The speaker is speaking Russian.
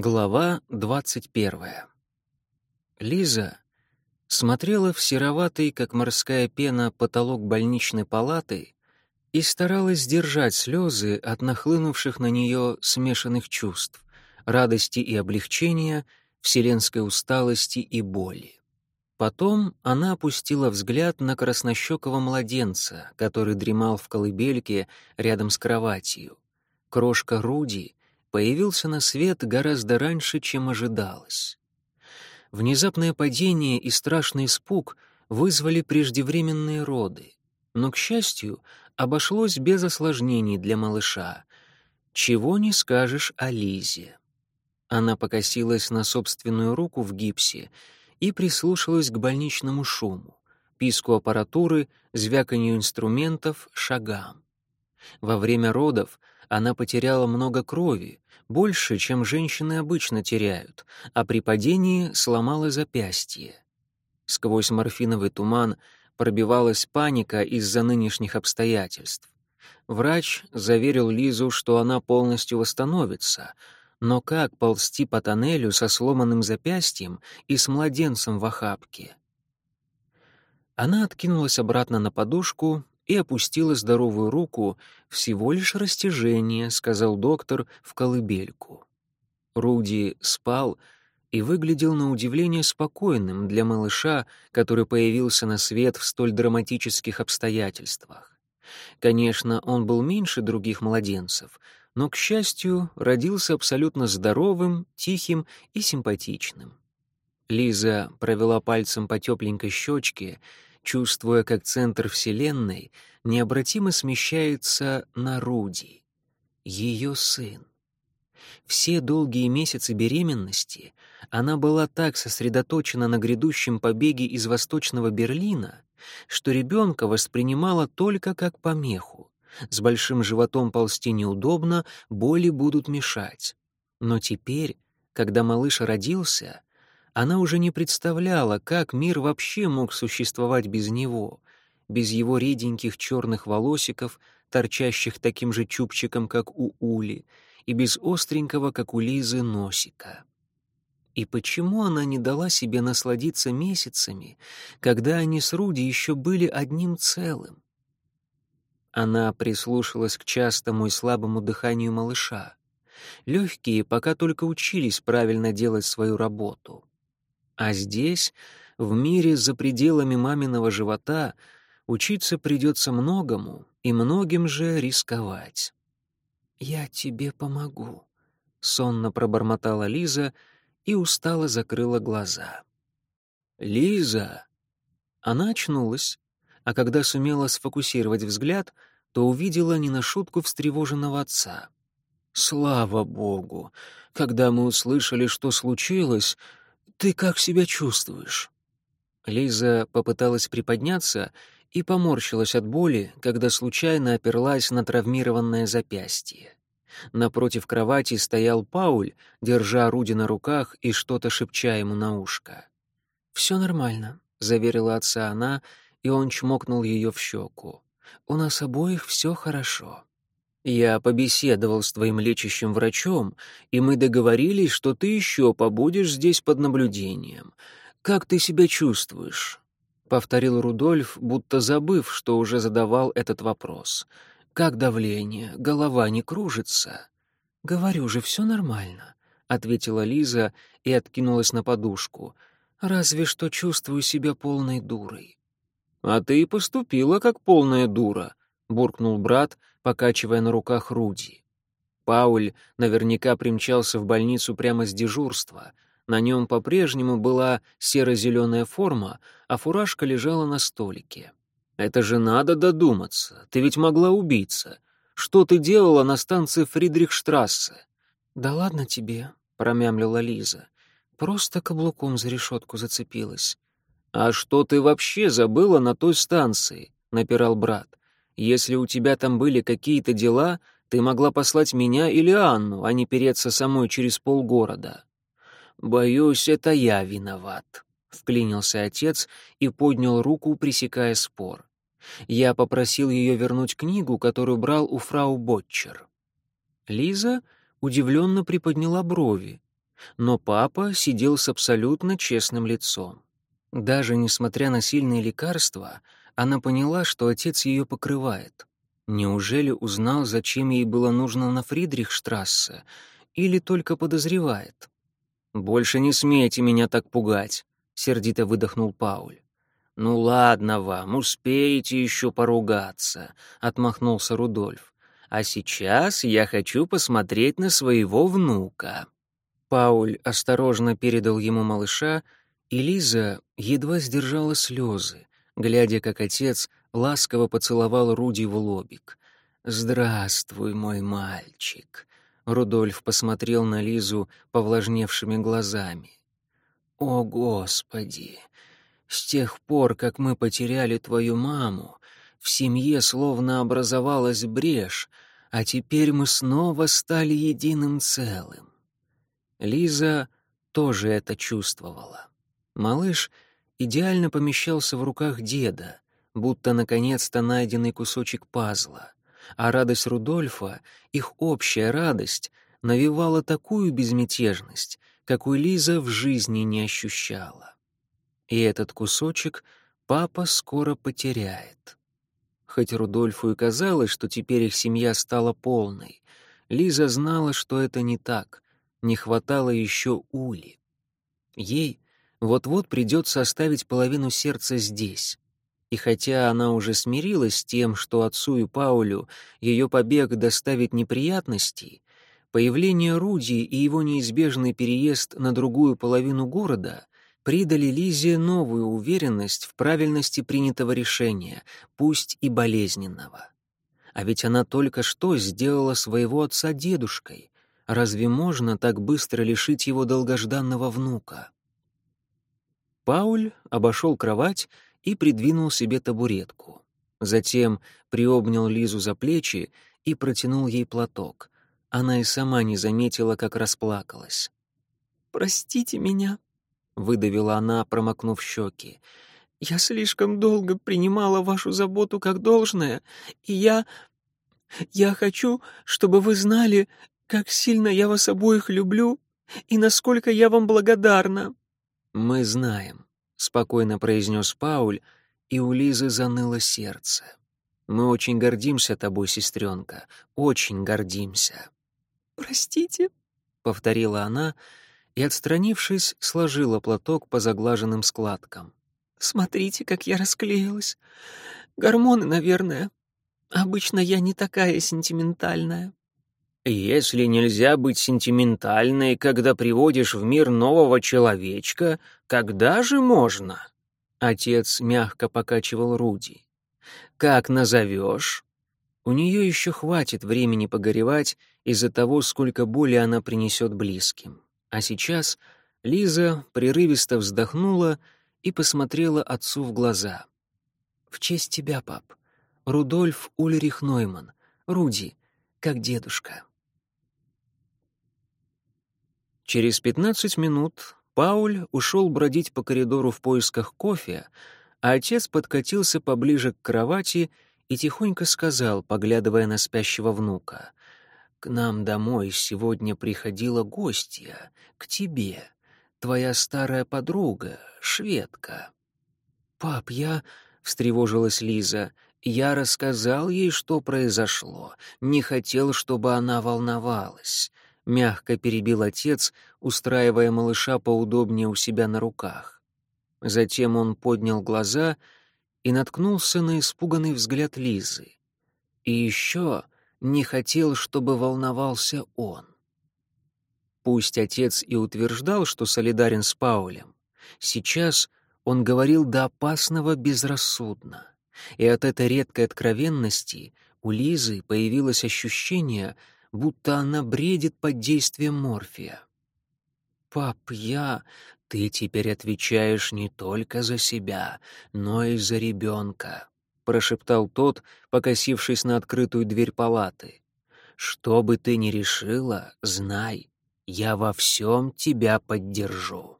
Глава двадцать первая. Лиза смотрела в сероватый, как морская пена, потолок больничной палаты и старалась сдержать слезы от нахлынувших на нее смешанных чувств, радости и облегчения, вселенской усталости и боли. Потом она опустила взгляд на краснощекого младенца, который дремал в колыбельке рядом с кроватью. Крошка Руди появился на свет гораздо раньше, чем ожидалось. Внезапное падение и страшный испуг вызвали преждевременные роды, но, к счастью, обошлось без осложнений для малыша. Чего не скажешь о Лизе. Она покосилась на собственную руку в гипсе и прислушалась к больничному шуму, писку аппаратуры, звяканью инструментов, шагам. Во время родов она потеряла много крови, больше, чем женщины обычно теряют, а при падении сломала запястье. Сквозь морфиновый туман пробивалась паника из-за нынешних обстоятельств. Врач заверил Лизу, что она полностью восстановится, но как ползти по тоннелю со сломанным запястьем и с младенцем в охапке? Она откинулась обратно на подушку и опустила здоровую руку. «Всего лишь растяжение», — сказал доктор в колыбельку. Руди спал и выглядел на удивление спокойным для малыша, который появился на свет в столь драматических обстоятельствах. Конечно, он был меньше других младенцев, но, к счастью, родился абсолютно здоровым, тихим и симпатичным. Лиза провела пальцем по тепленькой щечке чувствуя, как центр Вселенной необратимо смещается на Руди, ее сын. Все долгие месяцы беременности она была так сосредоточена на грядущем побеге из Восточного Берлина, что ребенка воспринимала только как помеху. С большим животом ползти неудобно, боли будут мешать. Но теперь, когда малыш родился, она уже не представляла, как мир вообще мог существовать без него, без его реденьких черных волосиков, торчащих таким же чубчиком, как у Ули, и без остренького, как у Лизы, носика. И почему она не дала себе насладиться месяцами, когда они с Руди еще были одним целым? Она прислушалась к частому и слабому дыханию малыша. Легкие пока только учились правильно делать свою работу. А здесь, в мире за пределами маминого живота, учиться придется многому и многим же рисковать. «Я тебе помогу», — сонно пробормотала Лиза и устало закрыла глаза. «Лиза!» Она очнулась, а когда сумела сфокусировать взгляд, то увидела не на шутку встревоженного отца. «Слава Богу! Когда мы услышали, что случилось, «Ты как себя чувствуешь?» Лиза попыталась приподняться и поморщилась от боли, когда случайно оперлась на травмированное запястье. Напротив кровати стоял Пауль, держа Руди на руках и что-то шепча ему на ушко. «Все нормально», — заверила отца она, и он чмокнул ее в щеку. «У нас обоих все хорошо». Я побеседовал с твоим лечащим врачом, и мы договорились, что ты еще побудешь здесь под наблюдением. Как ты себя чувствуешь?» — повторил Рудольф, будто забыв, что уже задавал этот вопрос. «Как давление? Голова не кружится?» «Говорю же, все нормально», — ответила Лиза и откинулась на подушку. «Разве что чувствую себя полной дурой». «А ты и поступила как полная дура», — буркнул брат, покачивая на руках Руди. Пауль наверняка примчался в больницу прямо с дежурства. На нем по-прежнему была серо-зеленая форма, а фуражка лежала на столике. «Это же надо додуматься. Ты ведь могла убиться. Что ты делала на станции Фридрихштрассе?» «Да ладно тебе», — промямлила Лиза. «Просто каблуком за решетку зацепилась». «А что ты вообще забыла на той станции?» — напирал брат. Если у тебя там были какие-то дела, ты могла послать меня или Анну, а не переться самой через полгорода». «Боюсь, это я виноват», — вклинился отец и поднял руку, пресекая спор. Я попросил ее вернуть книгу, которую брал у фрау Ботчер. Лиза удивленно приподняла брови. но папа сидел с абсолютно честным лицом. Даже несмотря на сильные лекарства, она поняла, что отец ее покрывает. Неужели узнал, зачем ей было нужно на Фридрихштрассе, или только подозревает? «Больше не смейте меня так пугать», — сердито выдохнул Пауль. «Ну ладно вам, успеете еще поругаться», — отмахнулся Рудольф. «А сейчас я хочу посмотреть на своего внука». Пауль осторожно передал ему малыша, и Лиза едва сдержала слезы, глядя, как отец ласково поцеловал Руди в лобик. «Здравствуй, мой мальчик», — Рудольф посмотрел на Лизу повлажневшими глазами. «О, Господи! С тех пор, как мы потеряли твою маму, в семье словно образовалась брешь, а теперь мы снова стали единым целым. Лиза тоже это чувствовала. Малыш идеально помещался в руках деда, будто наконец-то найденный кусочек пазла, а радость Рудольфа, их общая радость, навевала такую безмятежность, какую Лиза в жизни не ощущала. И этот кусочек папа скоро потеряет. Хоть Рудольфу и казалось, что теперь их семья стала полной, Лиза знала, что это не так — не хватало еще Ули. Ей вот-вот придется оставить половину сердца здесь. И хотя она уже смирилась с тем, что отцу и Паулю ее побег доставит неприятностей, появление Руди и его неизбежный переезд на другую половину города придали Лизе новую уверенность в правильности принятого решения, пусть и болезненного. А ведь она только что сделала своего отца дедушкой, Разве можно так быстро лишить его долгожданного внука? Пауль обошел кровать и придвинул себе табуретку. Затем приобнял Лизу за плечи и протянул ей платок. Она и сама не заметила, как расплакалась. «Простите меня», — выдавила она, промокнув щеки. «Я слишком долго принимала вашу заботу как должное, и я... Я хочу, чтобы вы знали, как сильно я вас обоих люблю и насколько я вам благодарна!» «Мы знаем», — спокойно произнес Пауль, и у Лизы заныло сердце. «Мы очень гордимся тобой, сестренка, очень гордимся». «Простите», — повторила она и, отстранившись, сложила платок по заглаженным складкам. «Смотрите, как я расклеилась. Гормоны, наверное. Обычно я не такая сентиментальная». Если нельзя быть сентиментальной, когда приводишь в мир нового человечка, когда же можно? Отец мягко покачивал Руди. Как назовешь? У нее еще хватит времени погоревать из-за того, сколько боли она принесет близким. А сейчас Лиза прерывисто вздохнула и посмотрела отцу в глаза. «В честь тебя, пап. Рудольф Ульрих Нойман. Руди, как дедушка». Через 15 минут Пауль ушел бродить по коридору в поисках кофе, а отец подкатился поближе к кровати и тихонько сказал, поглядывая на спящего внука, «К нам домой сегодня приходила гостья, к тебе, твоя старая подруга, шведка». «Пап, я...» — встревожилась Лиза. «Я рассказал ей, что произошло, не хотел, чтобы она волновалась» мягко перебил отец, устраивая малыша поудобнее у себя на руках. Затем он поднял глаза и наткнулся на испуганный взгляд Лизы. И еще не хотел, чтобы волновался он. Пусть отец и утверждал, что солидарен с Паулем, сейчас он говорил до опасного безрассудно. И от этой редкой откровенности у Лизы появилось ощущение, будто она бредит под действием морфия. «Пап, я...» «Ты теперь отвечаешь не только за себя, но и за ребенка», — прошептал тот, покосившись на открытую дверь палаты. «Что бы ты ни решила, знай, я во всем тебя поддержу».